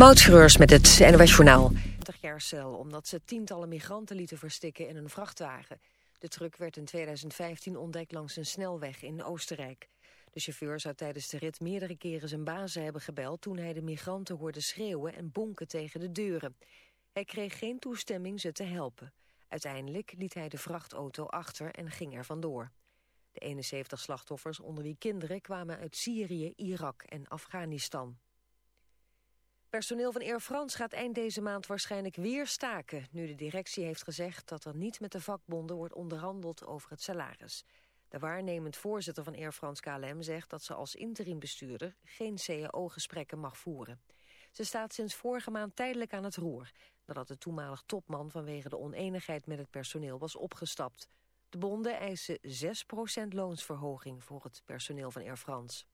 Moutschreurs met het NOS Journaal. 20 jaar cel omdat ze tientallen migranten lieten verstikken in een vrachtwagen. De truck werd in 2015 ontdekt langs een snelweg in Oostenrijk. De chauffeur zou tijdens de rit meerdere keren zijn bazen hebben gebeld... toen hij de migranten hoorde schreeuwen en bonken tegen de deuren. Hij kreeg geen toestemming ze te helpen. Uiteindelijk liet hij de vrachtauto achter en ging er vandoor. De 71 slachtoffers, onder wie kinderen, kwamen uit Syrië, Irak en Afghanistan. Personeel van Air France gaat eind deze maand waarschijnlijk weer staken... nu de directie heeft gezegd dat er niet met de vakbonden wordt onderhandeld over het salaris. De waarnemend voorzitter van Air France KLM zegt dat ze als interimbestuurder geen cao-gesprekken mag voeren. Ze staat sinds vorige maand tijdelijk aan het roer... nadat de toenmalig topman vanwege de oneenigheid met het personeel was opgestapt. De bonden eisen 6% loonsverhoging voor het personeel van Air France.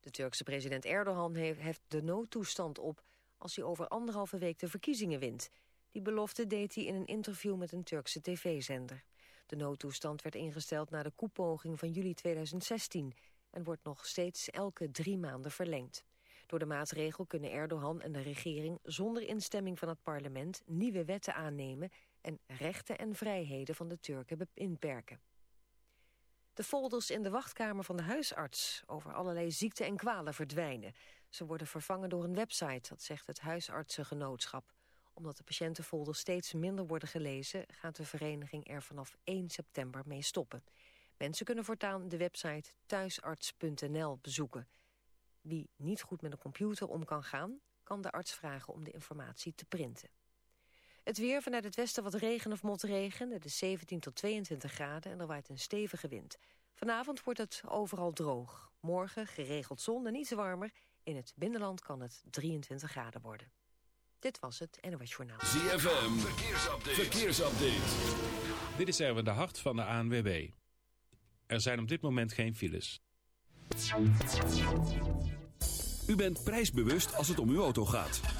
De Turkse president Erdogan heeft de noodtoestand op als hij over anderhalve week de verkiezingen wint. Die belofte deed hij in een interview met een Turkse tv-zender. De noodtoestand werd ingesteld na de koepoging van juli 2016 en wordt nog steeds elke drie maanden verlengd. Door de maatregel kunnen Erdogan en de regering zonder instemming van het parlement nieuwe wetten aannemen en rechten en vrijheden van de Turken inperken. De folders in de wachtkamer van de huisarts over allerlei ziekten en kwalen verdwijnen. Ze worden vervangen door een website, dat zegt het huisartsengenootschap. Omdat de patiëntenfolders steeds minder worden gelezen... gaat de vereniging er vanaf 1 september mee stoppen. Mensen kunnen voortaan de website thuisarts.nl bezoeken. Wie niet goed met een computer om kan gaan... kan de arts vragen om de informatie te printen. Het weer vanuit het westen wat regen of motregen. Het is 17 tot 22 graden en er waait een stevige wind. Vanavond wordt het overal droog. Morgen geregeld zon en iets warmer. In het binnenland kan het 23 graden worden. Dit was het NOS Journaal. ZFM, verkeersupdate. verkeersupdate. Dit is Erwin de Hart van de ANWB. Er zijn op dit moment geen files. U bent prijsbewust als het om uw auto gaat.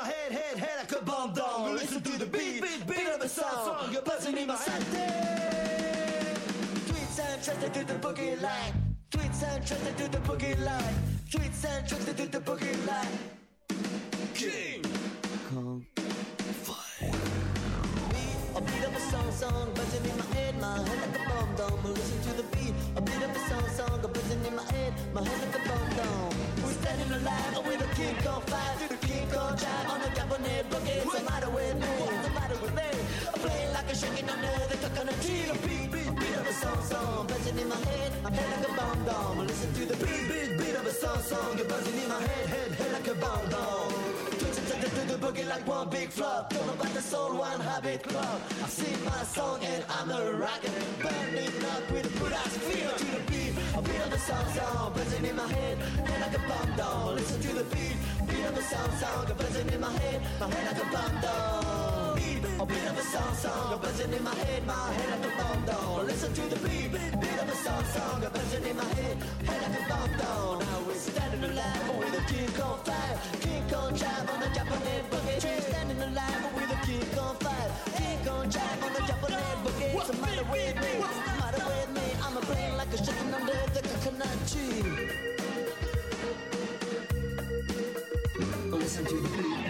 My head, head, head like a bomb doll. Listen to the beat, beat, beat of a song, song, a buzzing in my head. Tweets and trusted to the boogie line. Tweets and trusted to the boogie line. Tweets and trusted to the boogie line. King Kong Fire. A beat of a song, song, buzzing in my head, my head like a bomb dome. Listen to the beat, a beat of a song, song, buzzing in my head, my head like a bomb dome. Standing alive with a King Kong fire, through the King Kong drive on the Japanese boogie. What's the matter with me? What's the matter with me? I'm playing like a shaking under the coconut tree. The beat, beat, beat of a song, song, buzzing in my head, my head like a bomb dome. Listen to the beat, beat, beat of a song, song, you're buzzing in my head, head, head like a bomb dome. Boogie like one big flop. Don't know about the soul, one habit club. I sing my song and I'm a rocker. Burning up with a good ass feel to the beat. I of the song, song, buzzing in my head, head like a bomb dome. Listen to the beat, beat of the song, song, buzzing in my head, my head like a bomb dome. Beat, a beat of a song, song, buzzing in my head, my head like a bomb dome. Listen to the beat, beat of a song, song, buzzing in my head, head like a bomb dome. Now we're standing alive King Kong fire, King Kong drive on the Japanese boogie. We're standing alive with a King Kong fire, King Kong drive on the Japanese boogie. What's the matter with me? What's the matter with me? I'm a brain like a chicken under the coconut tree. Listen to the beat.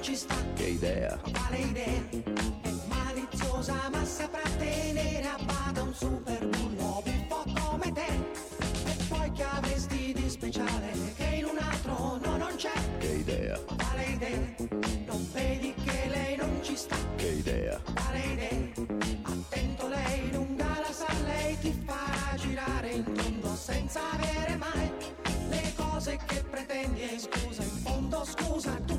non ci sta? che idea, Quale idea? È maliziosa ma saprà tenere a bada un super bullo buffo come te. E poi che avresti di speciale che in un altro no non c'è? che idea, Quale idea? Non vedi che lei non ci sta? che idea, Quale idea? Attento lei lunga la sa, lei ti farà girare in tondo senza avere mai le cose che pretendi e scusa, in fondo scusa, tu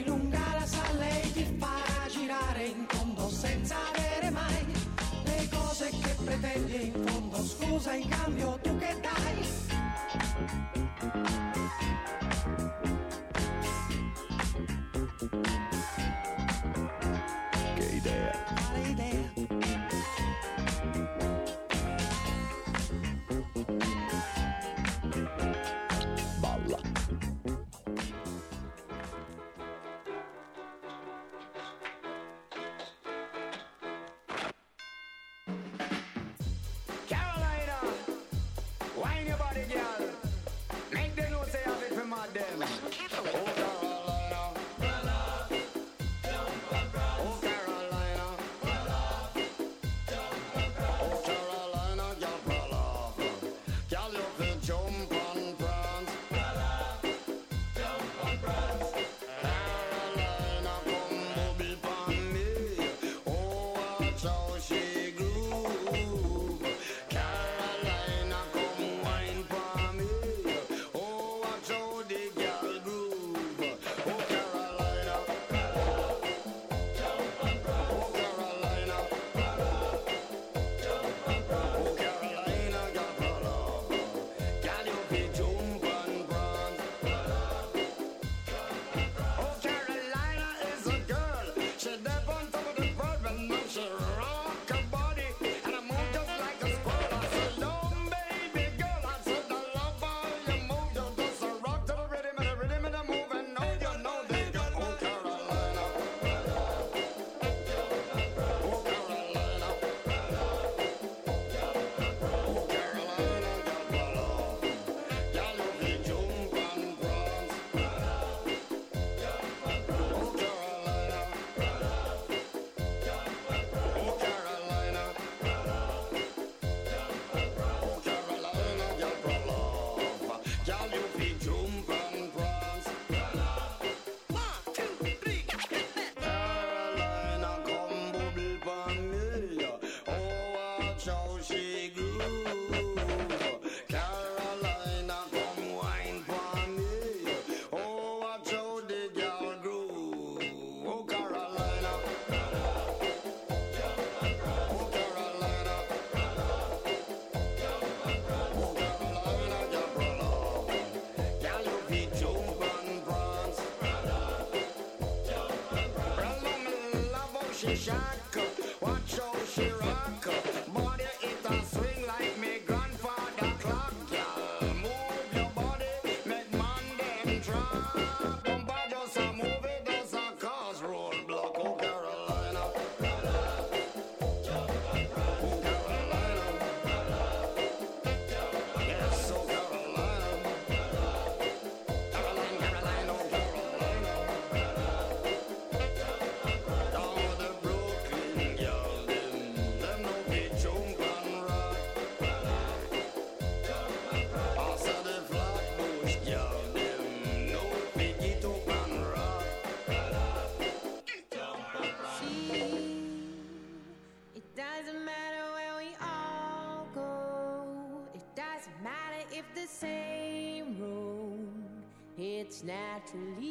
e in fondo. Scusa in cambio tu che dai? Shaka! Watch how she rock up. to leave.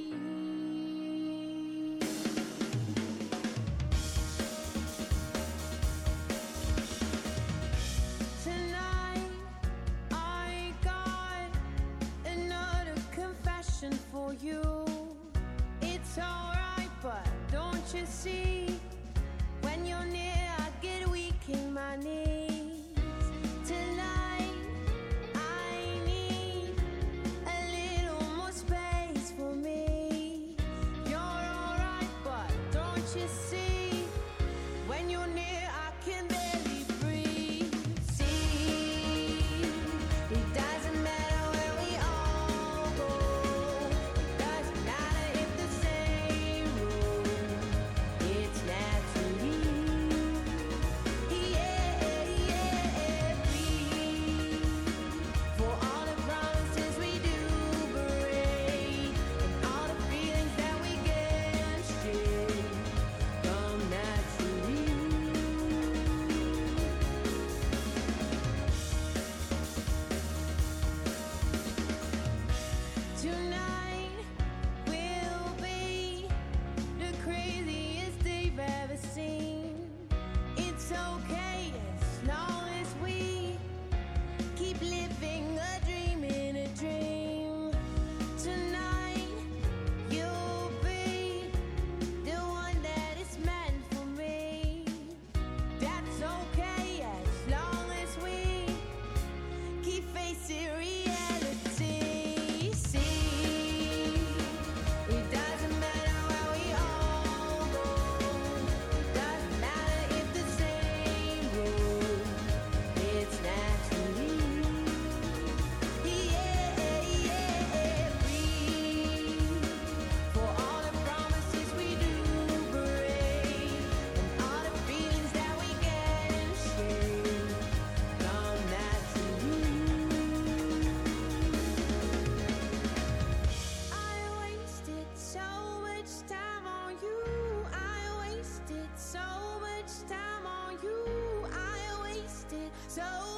So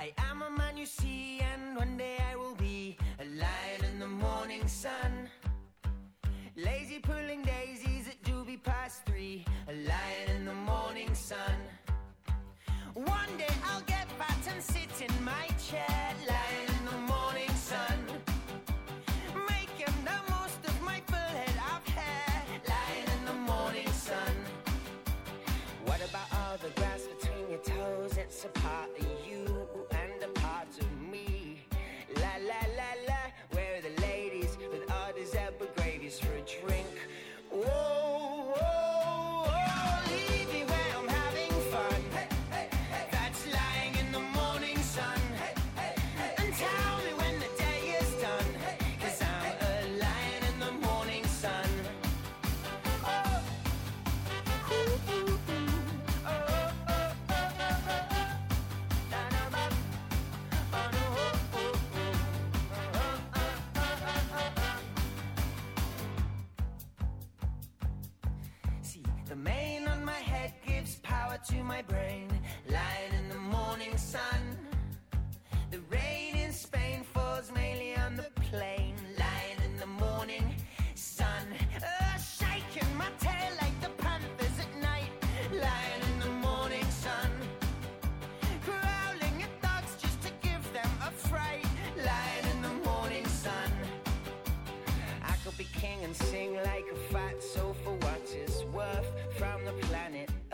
I am a man you see, and one day I will be a lion in the morning sun. Lazy pulling daisies at be past three, a lion in the morning sun. One day I'll get fat and sit in my chair.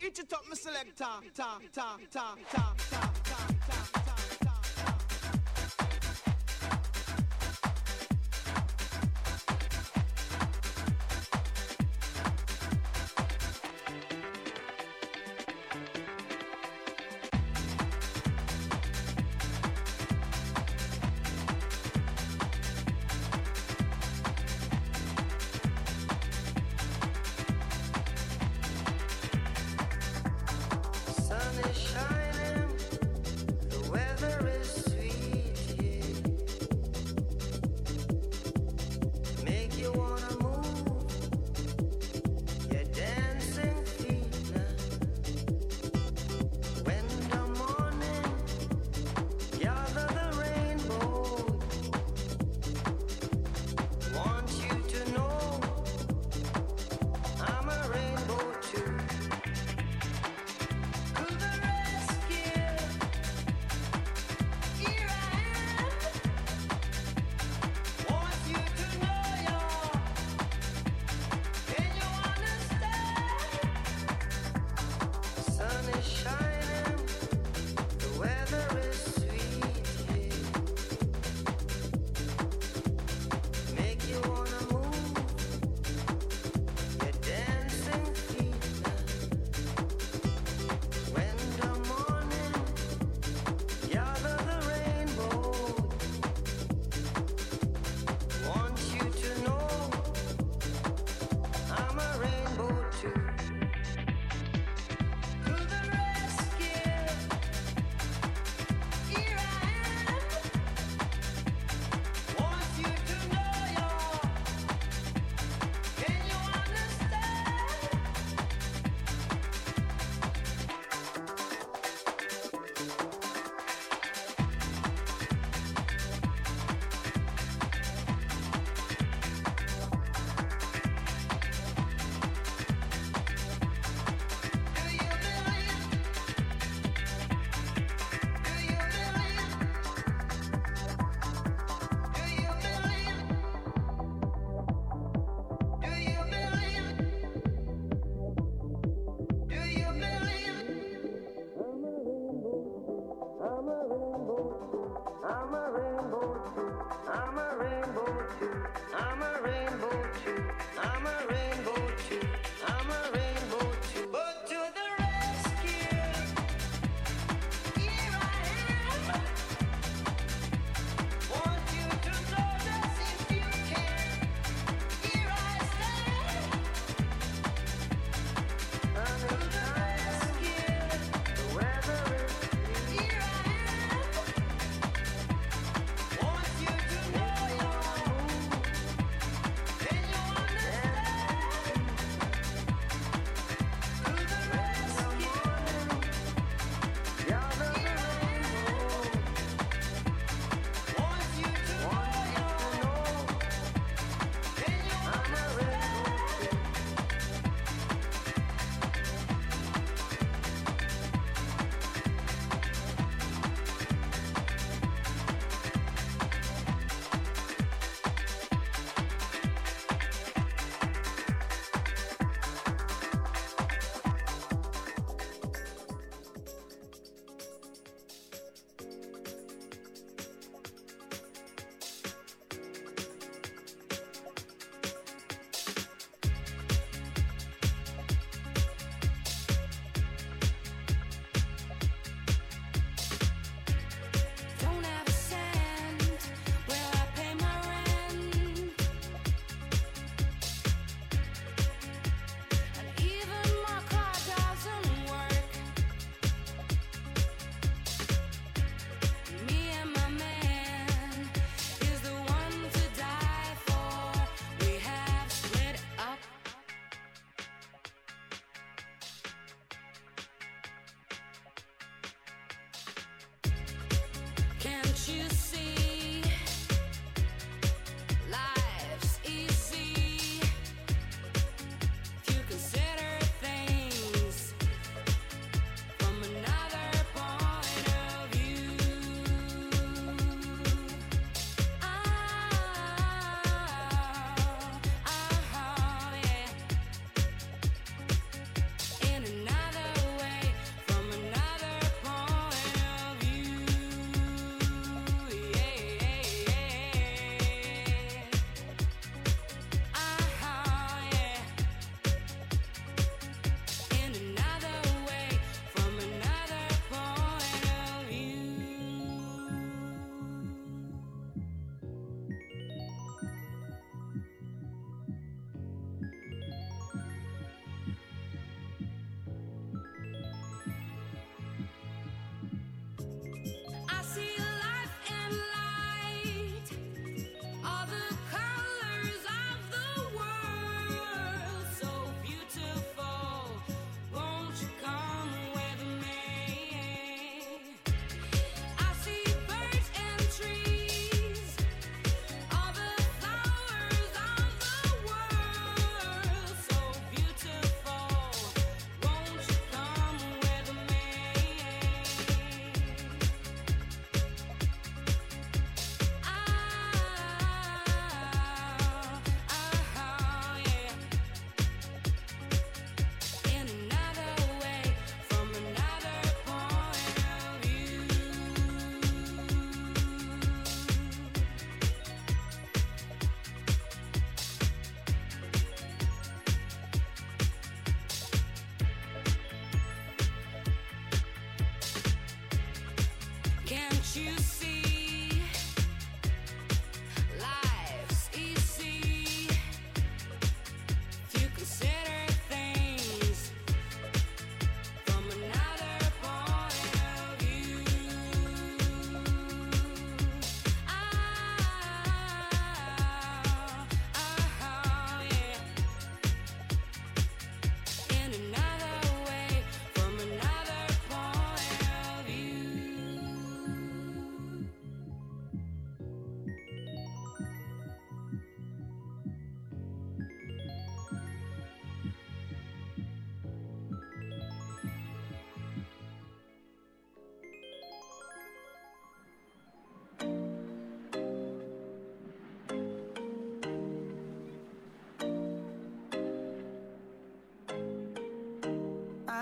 It's a top, my selector. Ta, ta, ta, ta. you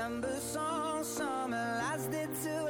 September song, summer lasted too